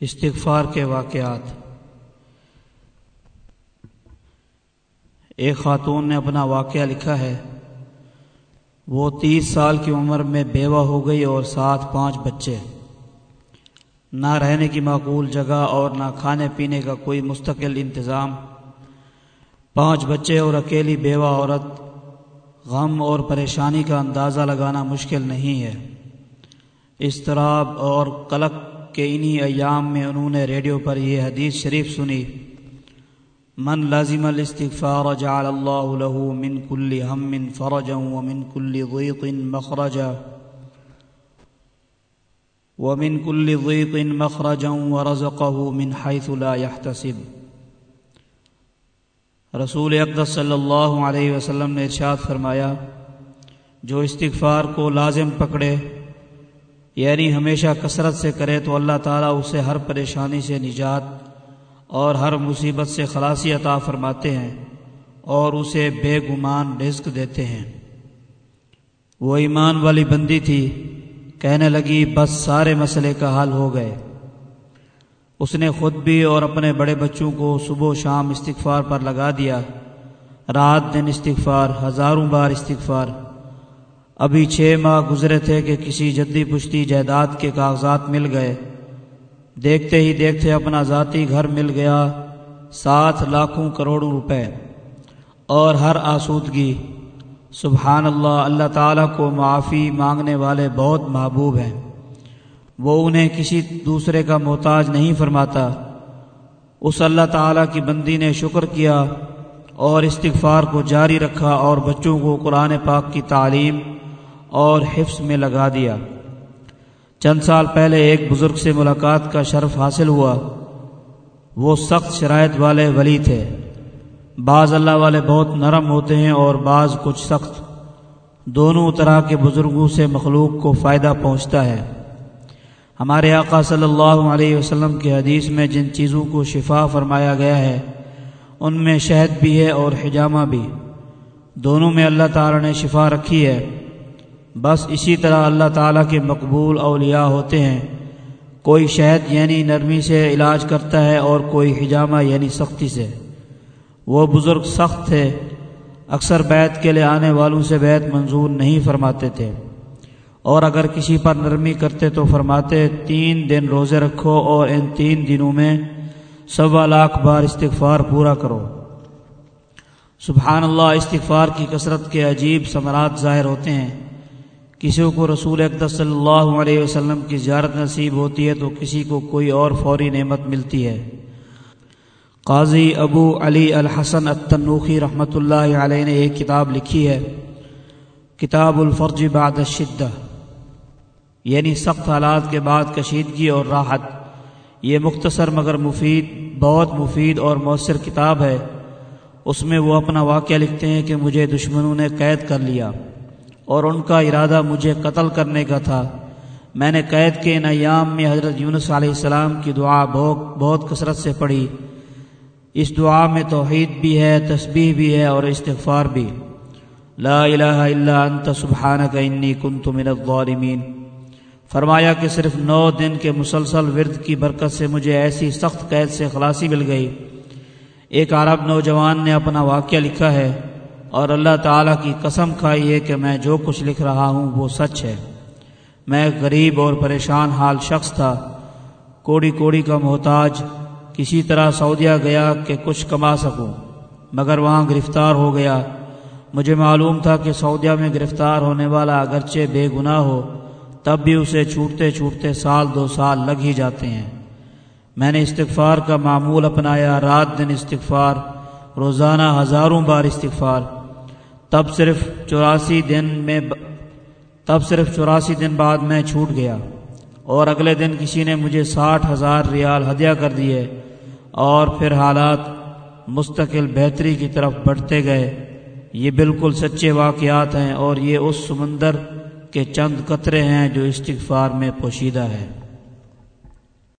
استغفار کے واقعات۔ ایک خاتون نے اپنا واقعہ لکھا ہے، وہ تیس سال کی عمر میں بیوہ ہو گئی اور ساتھ پانچ بچے۔ نہ رہنے کی معقول جگہ اور نہ کھانے پینے کا کوئی مستقل انتظام۔ پانچ بچے اور اکیلی بیوہ عورت۔ غم اور پریشانی کا اندازہ لگانا مشکل نہیں ہے۔ اضطراب اور قلق کے انہی ایام میں انہوں نے ریڈیو پر یہ حدیث شریف سنی۔ من لازم الاستغفار جعل اللہ له من كل هم فرجا ومن كل ضيق مخرجا ومن كل ضيق مخرجا ورزقه من حيث لا يحتسب رسول اقدس صلی اللہ علیہ وسلم نے ارشاد فرمایا، جو استغفار کو لازم پکڑے یعنی ہمیشہ کثرت سے کرے تو اللہ تعالیٰ اسے ہر پریشانی سے نجات اور ہر مصیبت سے خلاصی عطا فرماتے ہیں اور اسے بے گمان رزق دیتے ہیں۔ وہ ایمان والی بندی تھی۔ کہنے لگی، بس سارے مسئلے کا حل ہو گئے۔ اس نے خود بھی اور اپنے بڑے بچوں کو صبح و شام استغفار پر لگا دیا۔ رات دن استغفار، ہزاروں بار استغفار۔ ابھی چھ ماہ گزرے تھے کہ کسی جدی پشتی جائیداد کے کاغذات مل گئے۔ دیکھتے ہی دیکھتے اپنا ذاتی گھر مل گیا، سات لاکھوں کروڑوں روپے۔ اور ہر آسودگی۔ سبحان اللہ اللہ تعالیٰ کو معافی مانگنے والے بہت محبوب ہیں۔ وہ انہیں کسی دوسرے کا محتاج نہیں فرماتا۔ اس اللہ تعالیٰ کی بندی نے شکر کیا اور استغفار کو جاری رکھا اور بچوں کو قرآن پاک کی تعلیم اور حفظ میں لگا دیا۔ چند سال پہلے ایک بزرگ سے ملاقات کا شرف حاصل ہوا۔ وہ سخت شرائط والے ولی تھے۔ بعض اللہ والے بہت نرم ہوتے ہیں اور بعض کچھ سخت۔ دونوں طرح کے بزرگوں سے مخلوق کو فائدہ پہنچتا ہے۔ ہمارے آقا صلی اللہ علیہ وسلم کے حدیث میں جن چیزوں کو شفا فرمایا گیا ہے، ان میں شہد بھی ہے اور حجامہ بھی۔ دونوں میں اللہ تعالی نے شفا رکھی ہے۔ بس اسی طرح اللہ تعالیٰ کے مقبول اولیاء ہوتے ہیں۔ کوئی شہد یعنی نرمی سے علاج کرتا ہے اور کوئی حجامہ یعنی سختی سے۔ وہ بزرگ سخت تھے۔ اکثر بیت کے لیے آنے والوں سے بیت منظور نہیں فرماتے تھے۔ اور اگر کسی پر نرمی کرتے تو فرماتے، تین دن روزے رکھو اور ان تین دنوں میں سوا لاکھ بار استغفار پورا کرو۔ سبحان اللہ، استغفار کی کثرت کے عجیب ثمرات ظاہر ہوتے ہیں۔ کسی کو رسول اقدس صلی اللہ علیہ وسلم کی زیارت نصیب ہوتی ہے تو کسی کو کوئی اور فوری نعمت ملتی ہے۔ قاضی ابو علی الحسن التنوخی رحمۃ اللہ علیہ نے ایک کتاب لکھی ہے، کتاب الفرج بعد الشدہ۔ یعنی سخت حالات کے بعد کشیدگی اور راحت۔ یہ مختصر مگر مفید، بہت مفید اور مؤثر کتاب ہے۔ اس میں وہ اپنا واقعہ لکھتے ہیں کہ مجھے دشمنوں نے قید کر لیا۔ اور ان کا ارادہ مجھے قتل کرنے کا تھا۔ میں نے قید کے ان ایام میں حضرت یونس علیہ السلام کی دعا بہت بہت کثرت سے پڑھی۔ اس دعا میں توحید بھی ہے، تسبیح بھی ہے اور استغفار بھی۔ لا الہ الا انت سبحانک انی کنت من الظالمین۔ فرمایا کہ صرف نو دن کے مسلسل ورد کی برکت سے مجھے ایسی سخت قید سے خلاصی مل گئی۔ ایک عرب نوجوان نے اپنا واقعہ لکھا ہے۔ اور اللہ تعالیٰ کی قسم کھائی ہے کہ میں جو کچھ لکھ رہا ہوں وہ سچ ہے۔ میں غریب اور پریشان حال شخص تھا۔ کوڑی کوڑی کا محتاج، کسی طرح سعودیہ گیا کہ کچھ کما سکوں۔ مگر وہاں گرفتار ہو گیا۔ مجھے معلوم تھا کہ سعودیہ میں گرفتار ہونے والا اگرچہ بے گناہ ہو، تب بھی اسے چھوٹتے چھوٹتے سال دو سال لگ ہی جاتے ہیں۔ میں نے استغفار کا معمول اپنایا، رات دن استغفار، روزانہ ہزاروں بار استغفار۔ تب صرف چوراسی دن میں تب صرف چوراسی دن بعد میں چھوٹ گیا اور اگلے دن کسی نے مجھے ساٹھ ہزار ریال ہدیہ کر دیے اور پھر حالات مستقل بہتری کی طرف بڑھتے گئے۔ یہ بالکل سچے واقعات ہیں اور یہ اس سمندر کے چند قطرے ہیں جو استغفار میں پوشیدہ ہے